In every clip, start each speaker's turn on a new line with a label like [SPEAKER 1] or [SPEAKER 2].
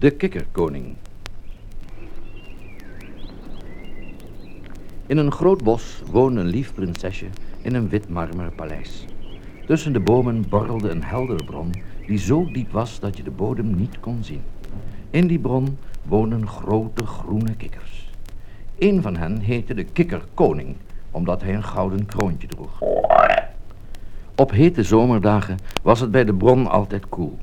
[SPEAKER 1] De kikkerkoning. In een groot bos woonde een lief prinsesje in een wit marmeren paleis. Tussen de bomen borrelde een heldere bron die zo diep was dat je de bodem niet kon zien. In die bron woonden grote groene kikkers. Een van hen heette de kikkerkoning, omdat hij een gouden kroontje droeg. Op hete zomerdagen was het bij de bron altijd koel.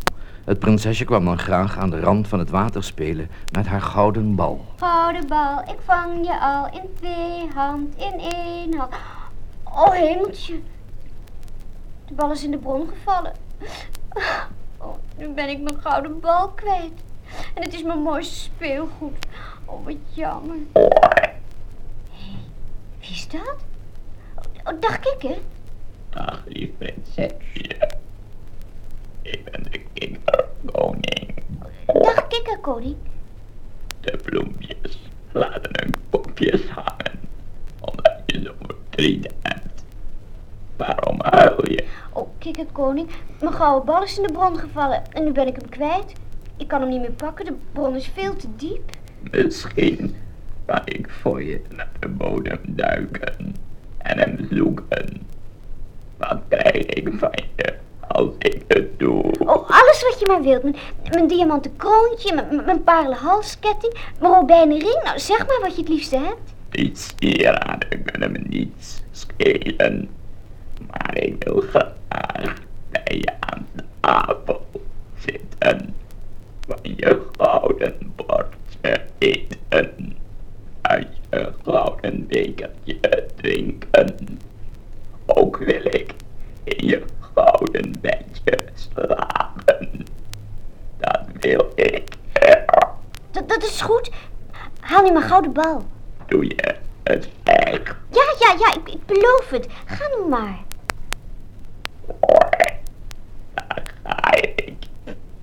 [SPEAKER 1] Het prinsesje kwam dan graag aan de rand van het water spelen met haar gouden bal.
[SPEAKER 2] Gouden bal, ik vang je al in twee hand, in één hand. Oh, hemeltje. De bal is in de bron gevallen. Oh, nu ben ik mijn gouden bal kwijt. En het is mijn mooiste speelgoed. Oh, wat jammer. Hé, hey, wie is dat? Oh, dag, kikker.
[SPEAKER 3] Dag, lief prinsesje. Ik ben de kikkerkoning.
[SPEAKER 2] Dag, kikkerkoning.
[SPEAKER 3] De bloempjes laten hun kopjes hangen, omdat je zo verdriet hebt. Waarom huil je?
[SPEAKER 2] Oh, kikkerkoning, mijn gouden bal is in de bron gevallen en nu ben ik hem kwijt. Ik kan hem niet meer pakken, de bron is veel te diep.
[SPEAKER 3] Misschien kan ik voor je naar de bodem duiken en hem zoeken. Wat krijg ik van je als ik het doe?
[SPEAKER 2] Oh, alles wat je maar wilt. Mijn, mijn diamanten kroontje, mijn, mijn parelen halsketting, mijn robijnen ring. Nou, zeg maar wat je het liefste hebt.
[SPEAKER 3] Die sieraden kunnen me niets schelen. Maar ik wil graag bij je aan tafel zitten. Van je gouden bordje eten. Uit je gouden bekertje drinken. Ook wil ik in je gouden bedje slapen. Dat wil ik.
[SPEAKER 2] Dat, dat is goed. Haal nu mijn gouden bal.
[SPEAKER 3] Doe je het echt?
[SPEAKER 2] Ja, ja, ja, ik, ik beloof het. Ga nu maar.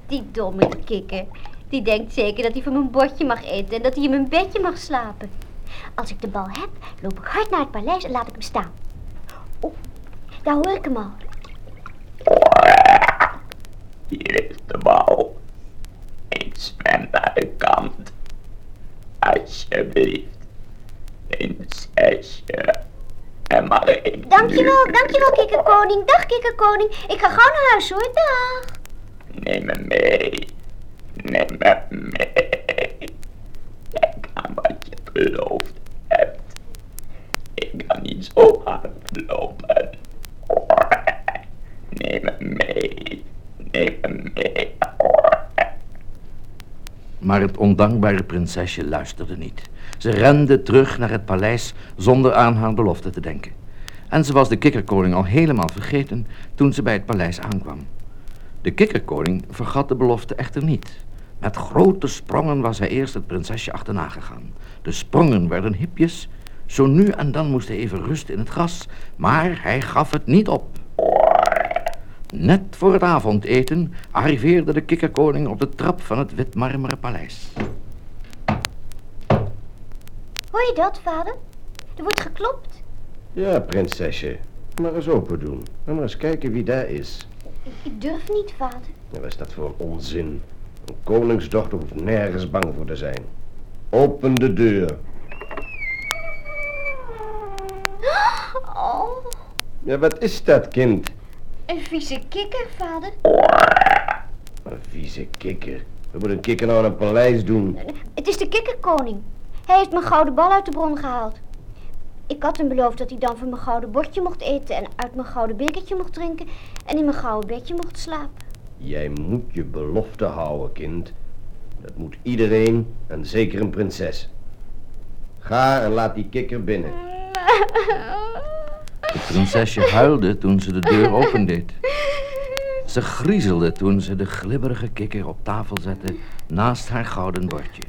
[SPEAKER 2] Die domme kikker. Die denkt zeker dat hij van mijn bordje mag eten en dat hij in mijn bedje mag slapen. Als ik de bal heb, loop ik hard naar het paleis en laat ik hem staan. Oh, daar hoor ik hem al.
[SPEAKER 3] Hier is de bal. Ik zwem naar de kant. Alsjeblieft. En mag ik
[SPEAKER 2] Dankjewel, dankjewel kikkerkoning. Dag kikkerkoning. Ik ga gauw naar huis hoor. Dag.
[SPEAKER 3] Neem me mee. Neem me mee. Denk aan wat je beloofd hebt. Ik kan niet zo hard lopen. Neem me mee. Neem me mee.
[SPEAKER 1] Maar het ondankbare prinsesje luisterde niet. Ze rende terug naar het paleis zonder aan haar belofte te denken. En ze was de kikkerkoning al helemaal vergeten toen ze bij het paleis aankwam. De kikkerkoning vergat de belofte echter niet. Met grote sprongen was hij eerst het prinsesje achterna gegaan. De sprongen werden hipjes. Zo nu en dan moest hij even rusten in het gras, maar hij gaf het niet op. Net voor het avondeten arriveerde de kikkerkoning op de trap van het witmarmeren paleis.
[SPEAKER 2] Hoor je dat, vader? Er wordt geklopt.
[SPEAKER 4] Ja, prinsesje. Maar eens open doen. En maar eens kijken wie daar is.
[SPEAKER 2] Ik, ik durf niet, vader.
[SPEAKER 4] Ja, wat is dat voor onzin? Een koningsdochter hoeft nergens bang voor te zijn. Open de deur.
[SPEAKER 2] Oh,
[SPEAKER 4] Ja, wat is dat, kind?
[SPEAKER 2] Een vieze kikker, vader.
[SPEAKER 4] Een vieze kikker. We moeten een kikker nou in een paleis doen.
[SPEAKER 2] Het is de kikkerkoning. Hij heeft mijn gouden bal uit de bron gehaald. Ik had hem beloofd dat hij dan van mijn gouden bordje mocht eten en uit mijn gouden bekertje mocht drinken en in mijn gouden bedje mocht slapen.
[SPEAKER 4] Jij moet je belofte houden, kind. Dat moet iedereen en zeker een prinses. Ga en laat die kikker binnen.
[SPEAKER 1] Het prinsesje huilde toen ze de deur opendeed. Ze griezelde toen ze de glibberige kikker op tafel zette naast haar gouden bordje.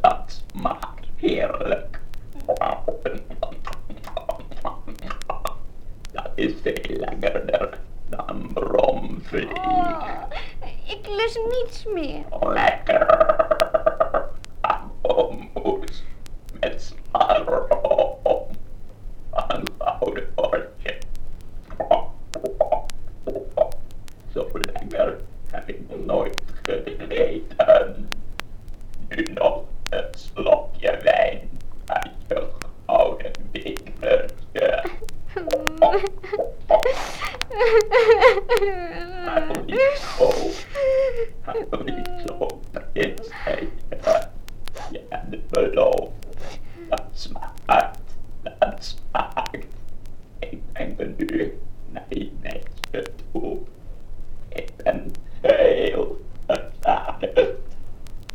[SPEAKER 3] Dat smaakt heerlijk. Dat is veel lekkerder dan bromvlieg.
[SPEAKER 2] Oh, ik lust niets meer.
[SPEAKER 3] Lekker. Appelmoes met slagroom. Een gouden bordje. Zo lekker heb ik nog nooit Huil niet zo. Huil niet zo, prinsesje. Je hebt beloofd. Dat smaakt. Dat smaakt. Ik ben nu naar je nestje toe. Ik ben heel verzadigd.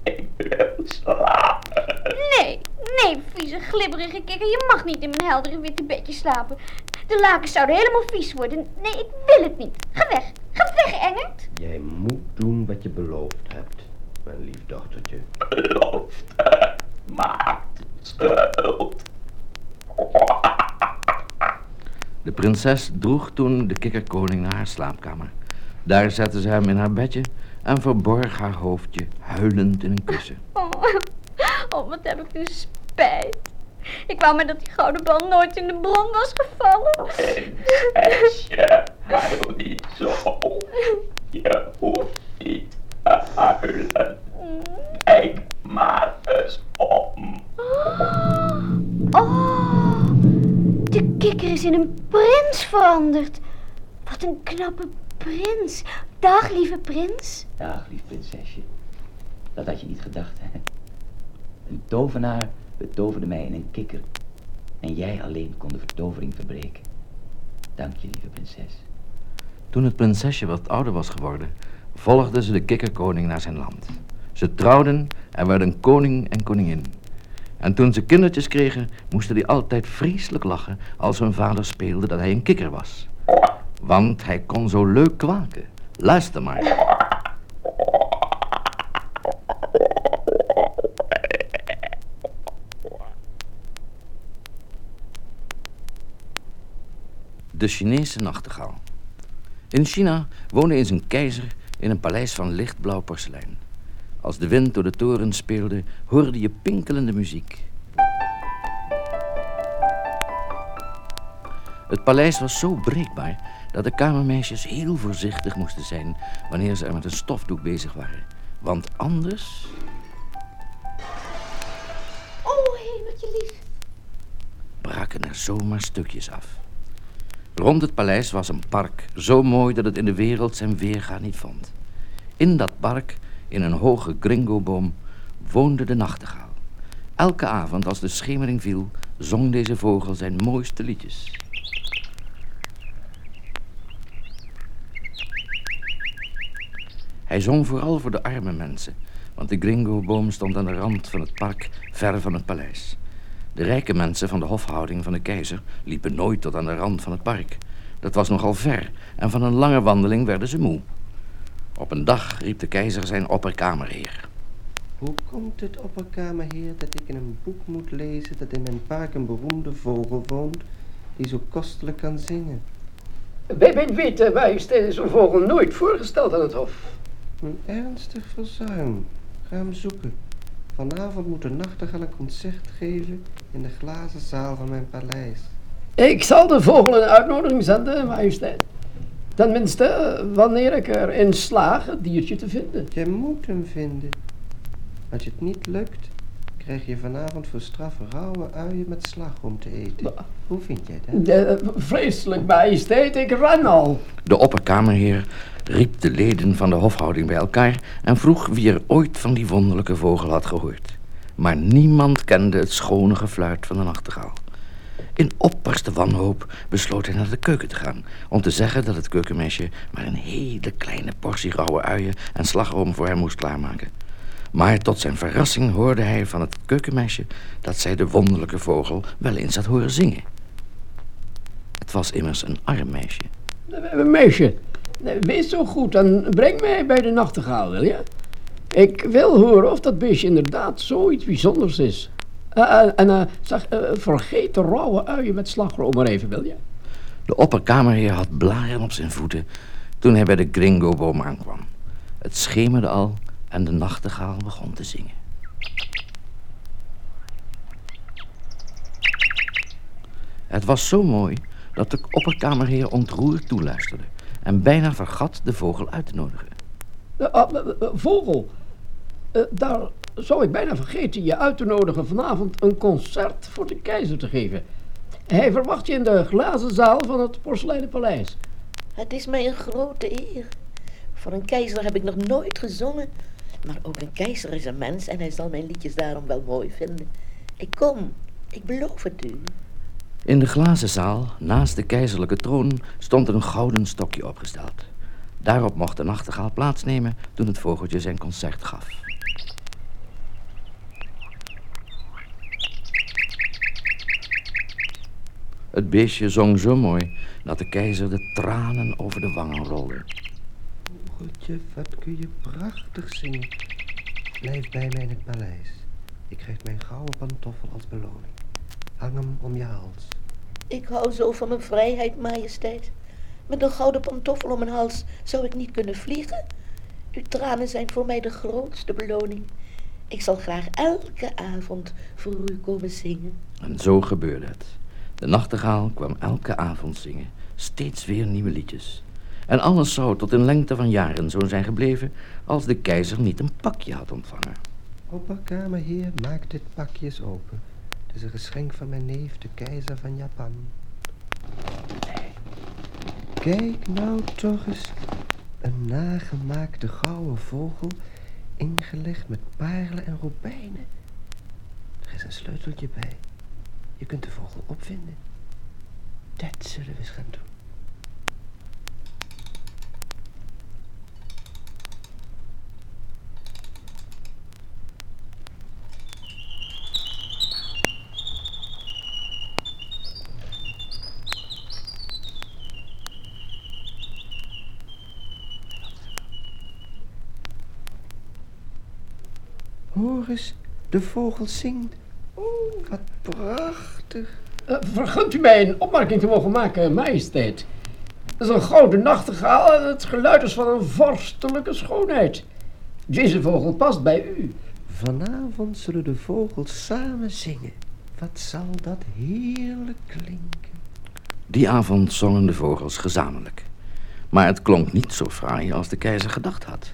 [SPEAKER 3] Ik wil slapen.
[SPEAKER 2] Nee, nee, vieze glibberige kikker. Je mag niet in mijn heldere witte bedje slapen. De lakens zouden helemaal vies worden. Nee, ik wil het niet. Ga weg. Ga weg, Engert.
[SPEAKER 4] Jij moet doen wat je beloofd hebt, mijn lief dochtertje.
[SPEAKER 3] Belofte maakt schuld.
[SPEAKER 1] De prinses droeg toen de kikkerkoning naar haar slaapkamer. Daar zette ze hem in haar bedje en verborg haar hoofdje huilend in een kussen.
[SPEAKER 2] Oh, oh, wat heb ik nu spijt. Ik wou maar dat die gouden bal nooit in de bron was gevallen.
[SPEAKER 3] Prinsesje, huil niet zo. Je hoeft niet te huilen. Kijk maar eens om.
[SPEAKER 2] Oh, de kikker is in een prins veranderd. Wat een knappe prins. Dag, lieve prins.
[SPEAKER 5] Dag, lief prinsesje. Dat had je niet gedacht, hè? Een tovenaar betoverde mij in een kikker. En jij alleen kon de vertovering verbreken. Dank je, lieve prinses.
[SPEAKER 1] Toen het prinsesje wat ouder was geworden, volgde ze de kikkerkoning naar zijn land. Ze trouwden en werden koning en koningin. En toen ze kindertjes kregen, moesten die altijd vreselijk lachen als hun vader speelde dat hij een kikker was. Want hij kon zo leuk kwaken. Luister maar. De Chinese nachtegaal. In China woonde eens een keizer in een paleis van lichtblauw porselein. Als de wind door de toren speelde, hoorde je pinkelende muziek. Het paleis was zo breekbaar dat de kamermeisjes heel voorzichtig moesten zijn wanneer ze er met een stofdoek bezig waren. Want anders
[SPEAKER 2] Oh, hemeltje lief.
[SPEAKER 1] braken er zomaar stukjes af. Rond het paleis was een park, zo mooi dat het in de wereld zijn weerga niet vond. In dat park, in een hoge gringoboom, woonde de nachtegaal. Elke avond als de schemering viel, zong deze vogel zijn mooiste liedjes. Hij zong vooral voor de arme mensen, want de gringoboom stond aan de rand van het park, ver van het paleis. De rijke mensen van de hofhouding van de keizer liepen nooit tot aan de rand van het park. Dat was nogal ver en van een lange wandeling werden ze moe. Op een dag riep de keizer zijn opperkamerheer.
[SPEAKER 6] Hoe komt het, opperkamerheer, dat ik in een boek moet lezen dat in mijn park een beroemde vogel woont die zo kostelijk kan zingen?
[SPEAKER 7] Bij mijn weten majesteit is een vogel nooit voorgesteld aan het hof.
[SPEAKER 6] Een ernstig verzuim. Ga hem zoeken. Vanavond moet de nachtegaal een concert geven in de glazen zaal van mijn paleis.
[SPEAKER 7] Ik zal de vogel een uitnodiging zenden, majesteit. Tenminste, wanneer ik erin slaag het diertje te vinden.
[SPEAKER 6] Jij moet hem vinden. Als je het niet lukt, krijg je vanavond voor straf rauwe uien met slagroom te eten. Hoe vind jij dat?
[SPEAKER 7] Eh, vreselijk, majesteit, ik ren al.
[SPEAKER 1] De opperkamerheer riep de leden van de hofhouding bij elkaar en vroeg wie er ooit van die wonderlijke vogel had gehoord. Maar niemand kende het schone gefluit van de nachtegaal. In opperste wanhoop besloot hij naar de keuken te gaan om te zeggen dat het keukenmeisje maar een hele kleine portie rauwe uien en slagroom voor hem moest klaarmaken. Maar tot zijn verrassing hoorde hij van het keukenmeisje dat zij de wonderlijke vogel wel eens had horen zingen. Het was immers een arm meisje.
[SPEAKER 7] Eh, Meisje, eh, wees zo goed en breng mij bij de nachtegaal, wil je? Ik wil horen of dat beestje inderdaad zoiets bijzonders is. Eh, en zeg, vergeet de rauwe uien met slagroom maar even, wil je?
[SPEAKER 1] De opperkamerheer had blaren op zijn voeten toen hij bij de gringoboom aankwam. Het schemerde al en de nachtegaal begon te zingen. Het was zo mooi dat de opperkamerheer ontroerd toeluisterde en bijna vergat de vogel uit te nodigen.
[SPEAKER 7] Eh, ah, eh, eh, vogel, eh, daar zou ik bijna vergeten je uit te nodigen vanavond een concert voor de keizer te geven. Hij verwacht je in de glazen zaal van het porseleinen paleis.
[SPEAKER 8] Het is mij een grote eer. Voor een keizer heb ik nog nooit gezongen. Maar ook een keizer is een mens en hij zal mijn liedjes daarom wel mooi vinden. Ik kom, ik beloof het u.
[SPEAKER 1] In de glazen zaal, naast de keizerlijke troon, stond een gouden stokje opgesteld. Daarop mocht de nachtegaal plaatsnemen toen het vogeltje zijn concert gaf. Het beestje zong zo mooi dat de keizer de tranen over de wangen rolde.
[SPEAKER 6] Vogeltje, wat kun je prachtig zingen. Blijf bij mij in het paleis. Ik krijg mijn gouden pantoffel als beloning. Hang hem om je hals.
[SPEAKER 8] Ik hou zo van mijn vrijheid, majesteit. Met een gouden pantoffel om mijn hals zou ik niet kunnen vliegen. Uw tranen zijn voor mij de grootste beloning. Ik zal graag elke avond voor u komen zingen.
[SPEAKER 1] En zo gebeurde het. De nachtegaal kwam elke avond zingen, steeds weer nieuwe liedjes. En alles zou tot in lengte van jaren zo zijn gebleven als de keizer niet een pakje had ontvangen.
[SPEAKER 6] Opperkamerheer, maak dit pakje eens open. Het is een geschenk van mijn neef, de keizer van Japan. Kijk nou toch eens. Een nagemaakte gouden vogel, ingelegd met parelen en robijnen. Er is een sleuteltje bij. Je kunt de vogel opvinden. Dat zullen we eens gaan doen. Hoor eens, de vogel zingt. Oeh, wat prachtig.
[SPEAKER 7] Eh, vergunt u mij een opmerking te mogen maken, majesteit? Het is een gouden nachtegaal en het geluid is van een vorstelijke schoonheid. Deze vogel past bij u.
[SPEAKER 6] Vanavond zullen de vogels samen zingen. Wat zal dat heerlijk klinken.
[SPEAKER 1] Die avond zongen de vogels gezamenlijk. Maar het klonk niet zo fraai als de keizer gedacht had.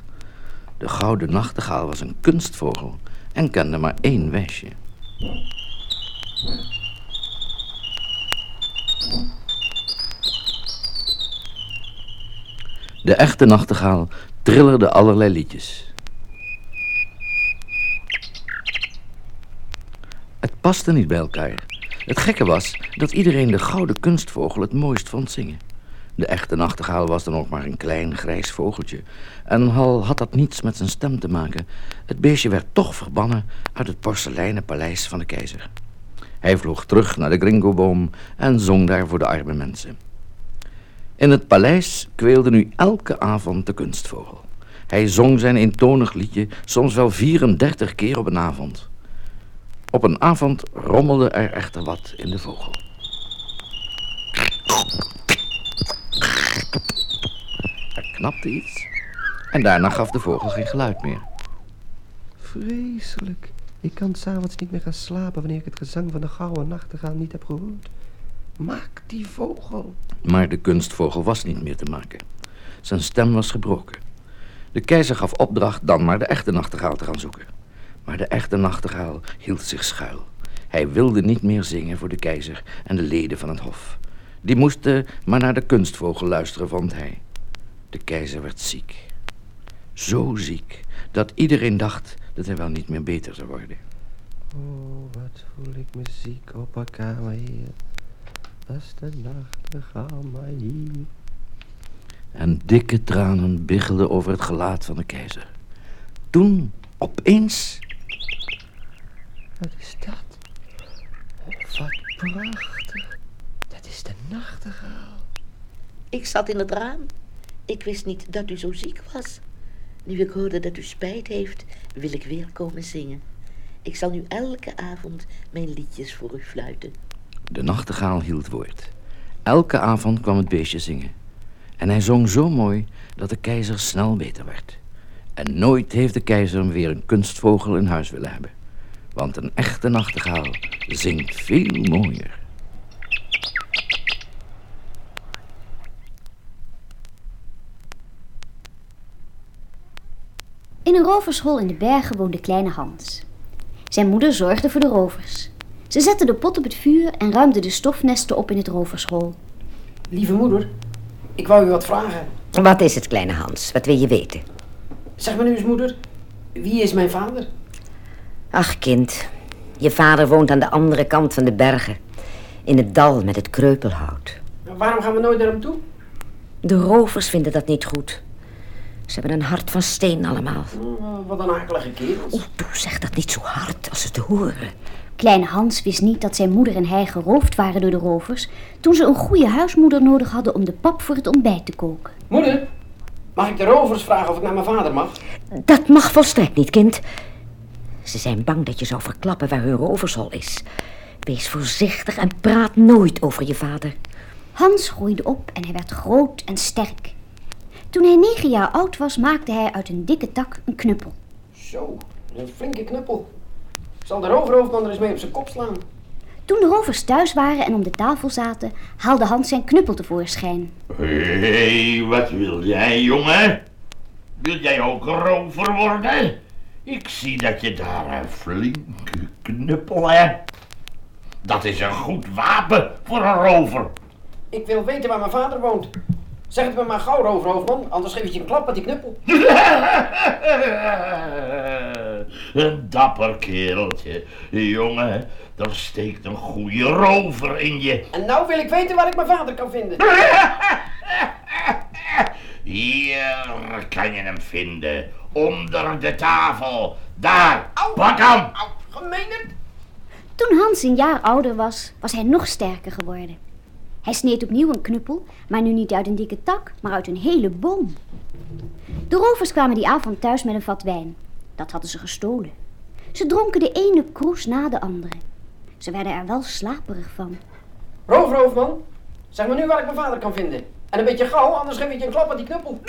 [SPEAKER 1] De gouden nachtegaal was een kunstvogel en kende maar één wesje. De echte nachtegaal trillerde allerlei liedjes. Het paste niet bij elkaar. Het gekke was dat iedereen de gouden kunstvogel het mooist vond zingen. De echte nachtegaal was dan ook maar een klein grijs vogeltje. En al had dat niets met zijn stem te maken, het beestje werd toch verbannen uit het porseleinen paleis van de keizer. Hij vloog terug naar de gringoboom en zong daar voor de arme mensen. In het paleis kweelde nu elke avond de kunstvogel. Hij zong zijn eentonig liedje soms wel 34 keer op een avond. Op een avond rommelde er echter wat in de vogel. Knapte iets en daarna gaf de vogel geen geluid meer.
[SPEAKER 6] Vreselijk. Ik kan s'avonds niet meer gaan slapen wanneer ik het gezang van de gouden nachtegaal niet heb gehoord. Maak die vogel.
[SPEAKER 1] Maar de kunstvogel was niet meer te maken. Zijn stem was gebroken. De keizer gaf opdracht dan maar de echte nachtegaal te gaan zoeken. Maar de echte nachtegaal hield zich schuil. Hij wilde niet meer zingen voor de keizer en de leden van het hof. Die moesten maar naar de kunstvogel luisteren, vond hij. De keizer werd ziek. Zo ziek dat iedereen dacht dat hij wel niet meer beter zou worden.
[SPEAKER 6] Oh, wat voel ik me ziek, opperkamerheer. Was de nachtegaal maar hier.
[SPEAKER 1] En dikke tranen biggelden over het gelaat van de keizer. Toen, opeens,
[SPEAKER 6] Wat is dat? Oh, wat prachtig. Dat is de nachtegaal.
[SPEAKER 8] Ik zat in het raam. Ik wist niet dat u zo ziek was. Nu ik hoorde dat u spijt heeft, wil ik weer komen zingen. Ik zal nu elke avond mijn liedjes voor u fluiten.
[SPEAKER 1] De nachtegaal hield woord. Elke avond kwam het beestje zingen. En hij zong zo mooi dat de keizer snel beter werd. En nooit heeft de keizer weer een kunstvogel in huis willen hebben. Want een echte nachtegaal zingt veel mooier.
[SPEAKER 2] In een rovershol in de bergen woonde kleine Hans. Zijn moeder zorgde voor de rovers. Ze zette de pot op het vuur en ruimde de stofnesten op in het rovershol.
[SPEAKER 9] Lieve moeder,
[SPEAKER 7] ik wou u wat vragen.
[SPEAKER 9] Wat is het, kleine Hans? Wat wil je weten?
[SPEAKER 7] Zeg me nu eens, moeder. Wie is mijn vader?
[SPEAKER 9] Ach, kind. Je vader woont aan de andere kant van de bergen. In het dal met het kreupelhout.
[SPEAKER 7] Waarom gaan we nooit naar hem toe?
[SPEAKER 9] De rovers vinden dat niet goed. Ze hebben een hart van steen allemaal.
[SPEAKER 7] Oh, wat een akelige kerels.
[SPEAKER 9] Oeh, doe, zeg dat niet zo hard als ze het horen.
[SPEAKER 2] Kleine Hans wist niet dat zijn moeder en hij geroofd waren door de rovers... toen ze een goede huismoeder nodig hadden om de pap voor het ontbijt te koken.
[SPEAKER 7] Moeder, mag ik de rovers vragen of ik naar mijn vader mag?
[SPEAKER 9] Dat mag volstrekt niet, kind. Ze zijn bang dat je zou verklappen waar hun rovershol is. Wees voorzichtig en praat nooit over je vader.
[SPEAKER 2] Hans groeide op en hij werd groot en sterk. Toen hij negen jaar oud was, maakte hij uit een dikke tak een knuppel.
[SPEAKER 7] Zo, een flinke knuppel. Zal de roverhoofdman er eens mee op zijn kop slaan?
[SPEAKER 2] Toen de rovers thuis waren en om de tafel zaten, haalde Hans zijn knuppel tevoorschijn.
[SPEAKER 10] Hé, hey, wat wil jij, jongen? Wil jij ook rover worden? Ik zie dat je daar een flinke knuppel hebt. Dat is een goed wapen voor een rover.
[SPEAKER 7] Ik wil weten waar mijn vader woont. Zeg het me maar gauw, roverhoofdman, anders geef ik je een klap met die knuppel.
[SPEAKER 10] een dapper kereltje. Jongen, er steekt een goede rover in je.
[SPEAKER 7] En nou wil ik weten waar ik mijn vader kan vinden.
[SPEAKER 10] Hier kan je hem vinden. Onder de tafel. Daar, pak hem.
[SPEAKER 7] Au.
[SPEAKER 2] Toen Hans een jaar ouder was, was hij nog sterker geworden. Hij sneed opnieuw een knuppel, maar nu niet uit een dikke tak, maar uit een hele boom. De rovers kwamen die avond thuis met een vat wijn. Dat hadden ze gestolen. Ze dronken de ene kroes na de andere. Ze werden er wel slaperig van.
[SPEAKER 7] Roverhoofdman, zeg me nu waar ik mijn vader kan vinden. En een beetje gauw, anders geef ik je een klap met die knuppel.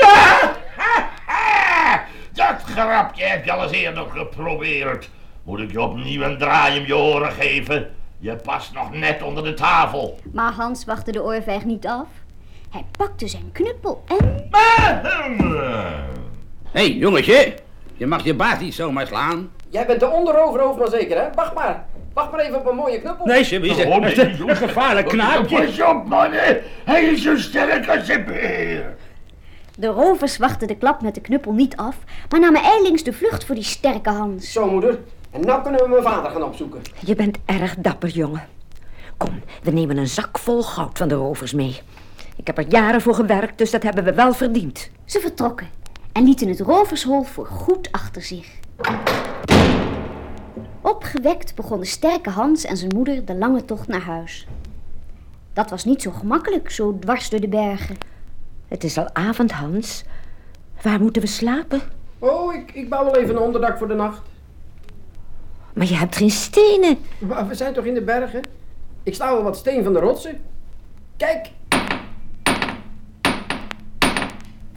[SPEAKER 10] Dat grapje heb je al eens eerder geprobeerd. Moet ik je opnieuw een draai om je oren geven? Je past nog net onder de tafel.
[SPEAKER 2] Maar Hans wachtte de oorvijg niet af. Hij pakte zijn knuppel en...
[SPEAKER 11] Hé, hey, jongetje. Je mag je baas niet zomaar slaan.
[SPEAKER 7] Jij bent de onderroverhoofdman zeker, hè? Wacht maar. Wacht maar even op een mooie knuppel.
[SPEAKER 11] Nee, ze is een, gevaarlijk knaapje.
[SPEAKER 10] Pas op, mannen. Hij is zo sterk als een beer.
[SPEAKER 2] De rovers wachten de klap met de knuppel niet af, maar namen ijlings de vlucht voor die sterke Hans.
[SPEAKER 7] Zo, moeder. En nou kunnen we mijn vader gaan opzoeken.
[SPEAKER 9] Je bent erg dapper, jongen. Kom, we nemen een zak vol goud van de rovers mee. Ik heb er jaren voor gewerkt, dus dat hebben we wel verdiend.
[SPEAKER 2] Ze vertrokken en lieten het rovershol voor goed achter zich. Opgewekt begon de sterke Hans en zijn moeder de lange tocht naar huis. Dat was niet zo gemakkelijk, zo dwars door de bergen.
[SPEAKER 9] Het is al avond, Hans. Waar moeten we slapen?
[SPEAKER 7] Oh, ik, ik bouw wel even een onderdak voor de nacht.
[SPEAKER 9] Maar je hebt geen stenen.
[SPEAKER 7] Maar we zijn toch in de bergen? Ik sta wel wat steen van de rotsen. Kijk,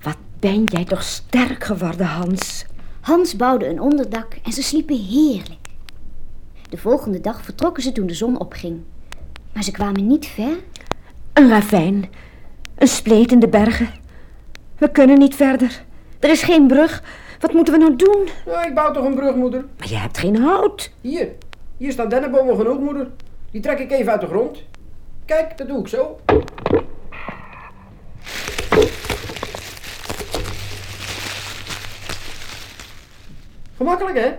[SPEAKER 9] Wat ben jij toch sterk geworden, Hans?
[SPEAKER 2] Hans bouwde een onderdak en ze sliepen heerlijk. De volgende dag vertrokken ze toen de zon opging. Maar ze kwamen niet ver.
[SPEAKER 9] Een ravijn. Een spleet in de bergen. We kunnen niet verder. Er is geen brug. Wat moeten we nou doen?
[SPEAKER 7] nou, ik bouw toch een brug, moeder.
[SPEAKER 9] Maar je hebt geen hout.
[SPEAKER 7] Hier, hier staan dennenbomen genoeg, moeder. Die trek ik even uit de grond. Kijk, dat doe ik zo. Gemakkelijk, hè?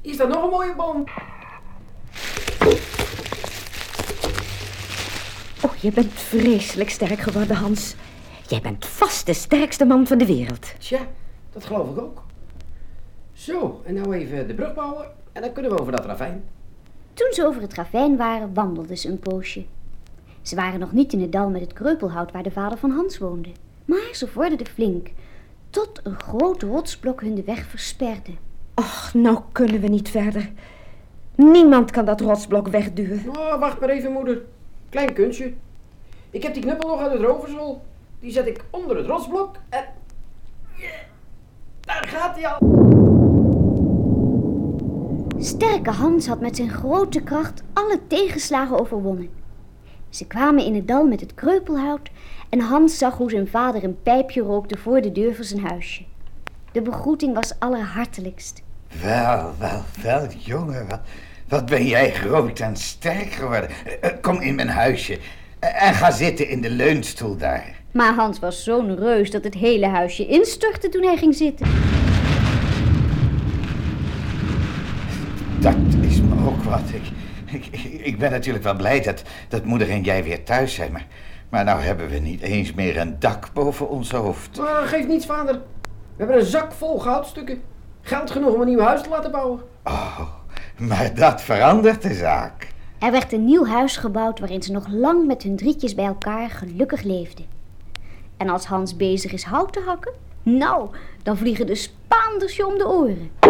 [SPEAKER 7] Hier staat nog een mooie boom.
[SPEAKER 9] Oh, je bent vreselijk sterk geworden, Hans. Jij bent vast de sterkste man van de wereld.
[SPEAKER 7] Tja, dat geloof ik ook. Zo, en nou even de brug bouwen en dan kunnen we over dat ravijn.
[SPEAKER 2] Toen ze over het ravijn waren, wandelden ze een poosje. Ze waren nog niet in het dal met het kreupelhout waar de vader van Hans woonde. Maar ze vorderden flink, tot een groot rotsblok hun de weg versperde.
[SPEAKER 9] Och, nou kunnen we niet verder. Niemand kan dat rotsblok wegduwen.
[SPEAKER 7] Oh, wacht maar even, moeder. Klein kunstje. Ik heb die knuppel nog uit het rovershol. Die zet ik onder het rotsblok en... Daar gaat hij al.
[SPEAKER 2] Sterke Hans had met zijn grote kracht alle tegenslagen overwonnen. Ze kwamen in het dal met het kreupelhout en Hans zag hoe zijn vader een pijpje rookte voor de deur van zijn huisje. De begroeting was allerhartelijkst.
[SPEAKER 8] Wel, wel, wel, jongen, wat, wat ben jij groot en sterk geworden. Eh, Kom in mijn huisje en ga zitten in de leunstoel daar.
[SPEAKER 2] Maar Hans was zo'n reus dat het hele huisje instortte toen hij ging zitten.
[SPEAKER 8] Dat is me ook wat. Ik, ik, ben natuurlijk wel blij dat, dat moeder en jij weer thuis zijn. Maar, maar nou hebben we niet eens meer een dak boven ons hoofd.
[SPEAKER 7] Maar geeft niets, vader. We hebben een zak vol goudstukken. Geld genoeg om een nieuw huis te laten bouwen.
[SPEAKER 8] Oh, maar dat verandert de zaak.
[SPEAKER 2] Er werd een nieuw huis gebouwd waarin ze nog lang met hun drietjes bij elkaar gelukkig leefden. En als Hans bezig is hout te hakken, nou, dan vliegen de Spaanders je om de oren.